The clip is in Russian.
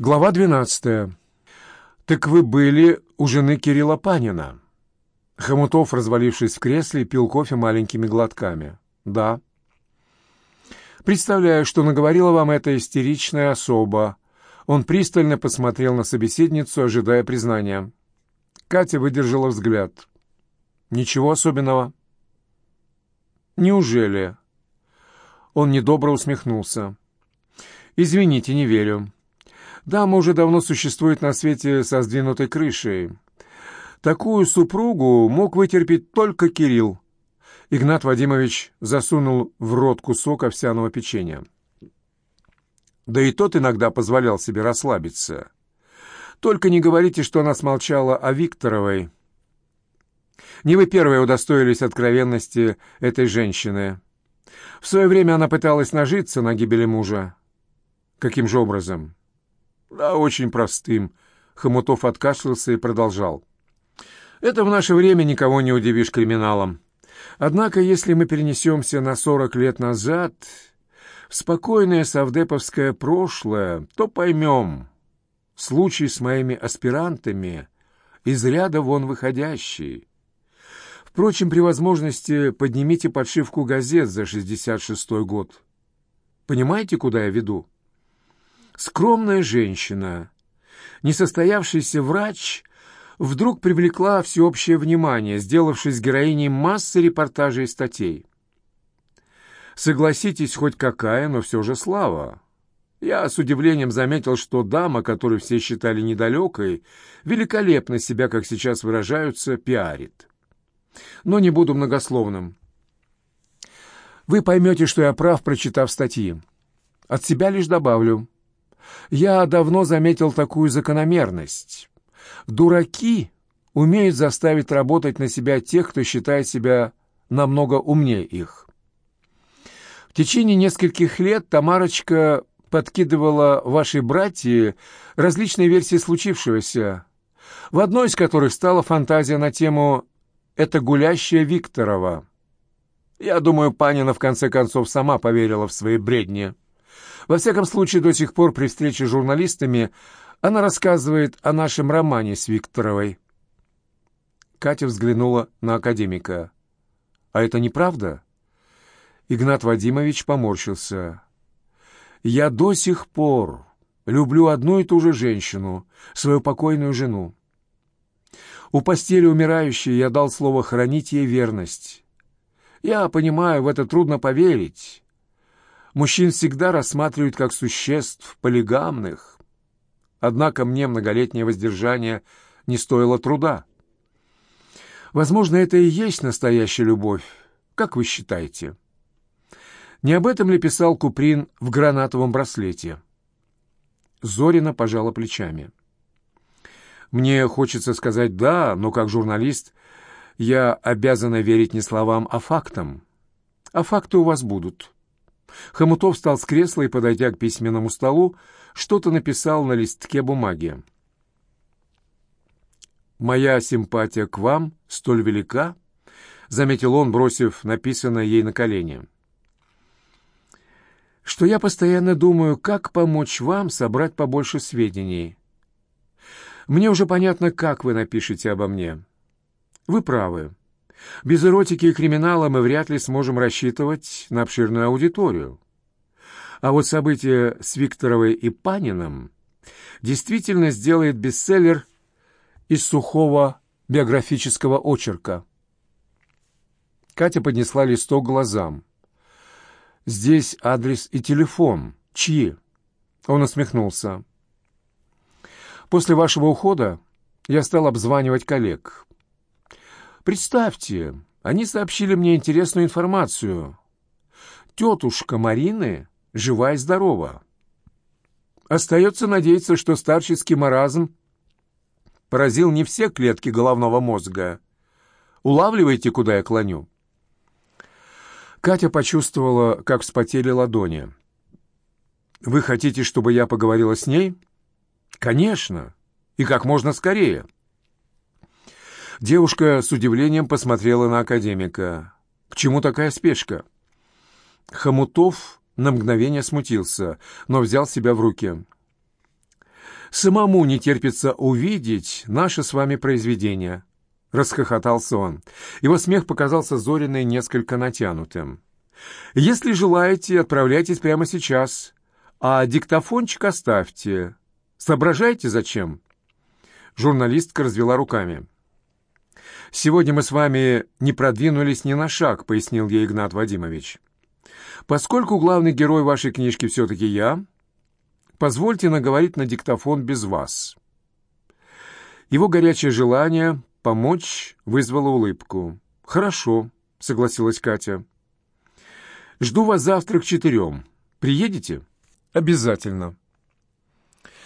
Глава двенадцатая. «Так вы были у жены Кирилла Панина?» Хомутов, развалившись в кресле, пил кофе маленькими глотками. «Да». «Представляю, что наговорила вам эта истеричная особа». Он пристально посмотрел на собеседницу, ожидая признания. Катя выдержала взгляд. «Ничего особенного». «Неужели?» Он недобро усмехнулся. «Извините, не верю. Дама уже давно существует на свете со сдвинутой крышей. Такую супругу мог вытерпеть только Кирилл. Игнат Вадимович засунул в рот кусок овсяного печенья. Да и тот иногда позволял себе расслабиться. Только не говорите, что она смолчала о Викторовой. Не вы первые удостоились откровенности этой женщины. В свое время она пыталась нажиться на гибели мужа. Каким же образом? Да, очень простым. Хомутов откашлялся и продолжал. Это в наше время никого не удивишь криминалом. Однако, если мы перенесемся на сорок лет назад, в спокойное совдеповское прошлое, то поймем, случай с моими аспирантами из ряда вон выходящий. Впрочем, при возможности поднимите подшивку газет за 66-й год. Понимаете, куда я веду? Скромная женщина, несостоявшийся врач, вдруг привлекла всеобщее внимание, сделавшись героиней массы репортажей и статей. Согласитесь, хоть какая, но все же слава. Я с удивлением заметил, что дама, которую все считали недалекой, великолепно себя, как сейчас выражаются, пиарит. Но не буду многословным. Вы поймете, что я прав, прочитав статьи. От себя лишь добавлю. Я давно заметил такую закономерность. Дураки умеют заставить работать на себя тех, кто считает себя намного умнее их. В течение нескольких лет Тамарочка подкидывала вашей братье различные версии случившегося, в одной из которых стала фантазия на тему «Это гулящая Викторова». Я думаю, Панина в конце концов сама поверила в свои бредни. Во всяком случае, до сих пор при встрече с журналистами она рассказывает о нашем романе с Викторовой. Катя взглянула на академика. «А это неправда?» Игнат Вадимович поморщился. «Я до сих пор люблю одну и ту же женщину, свою покойную жену. У постели умирающей я дал слово хранить ей верность. Я понимаю, в это трудно поверить, Мужчин всегда рассматривают как существ полигамных. Однако мне многолетнее воздержание не стоило труда. Возможно, это и есть настоящая любовь. Как вы считаете? Не об этом ли писал Куприн в гранатовом браслете? Зорина пожала плечами. Мне хочется сказать «да», но как журналист я обязана верить не словам, а фактам. А факты у вас будут. Хомутов встал с кресла и, подойдя к письменному столу, что-то написал на листке бумаги. «Моя симпатия к вам столь велика», — заметил он, бросив написанное ей на колени, «что я постоянно думаю, как помочь вам собрать побольше сведений. Мне уже понятно, как вы напишете обо мне. Вы правы. Без эротики и криминала мы вряд ли сможем рассчитывать на обширную аудиторию. А вот событие с Викторовой и Паниным действительно сделает бестселлер из сухого биографического очерка. Катя поднесла листок глазам. «Здесь адрес и телефон. Чьи?» Он усмехнулся. «После вашего ухода я стал обзванивать коллег. Представьте, они сообщили мне интересную информацию. Тетушка Марины жива и здорова. Остается надеяться, что старческий маразм поразил не все клетки головного мозга. Улавливаете, куда я клоню? Катя почувствовала, как вспотели ладони. «Вы хотите, чтобы я поговорила с ней?» «Конечно, и как можно скорее». Девушка с удивлением посмотрела на академика. «К чему такая спешка?» Хомутов на мгновение смутился, но взял себя в руки. Самому не терпится увидеть наше с вами произведение. Расхохотался он. Его смех показался Зориной несколько натянутым. «Если желаете, отправляйтесь прямо сейчас, а диктофончик оставьте. Соображаете, зачем?» Журналистка развела руками. «Сегодня мы с вами не продвинулись ни на шаг», — пояснил ей Игнат Вадимович. «Поскольку главный герой вашей книжки все-таки я, позвольте наговорить на диктофон без вас». Его горячее желание помочь вызвало улыбку. «Хорошо», — согласилась Катя. «Жду вас завтра к четырем. Приедете?» «Обязательно».